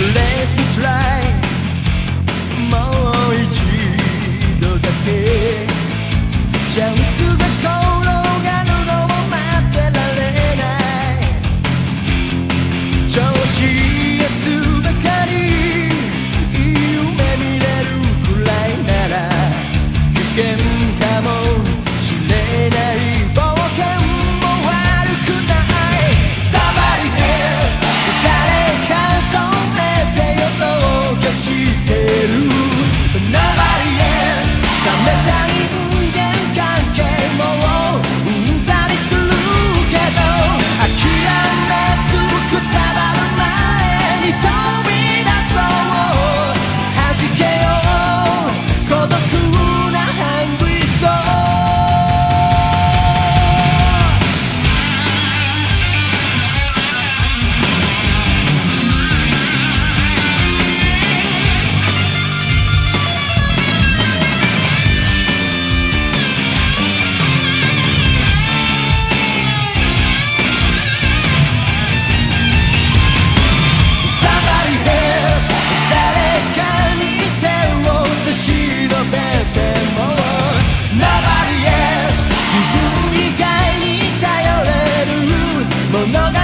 Let me try 건너가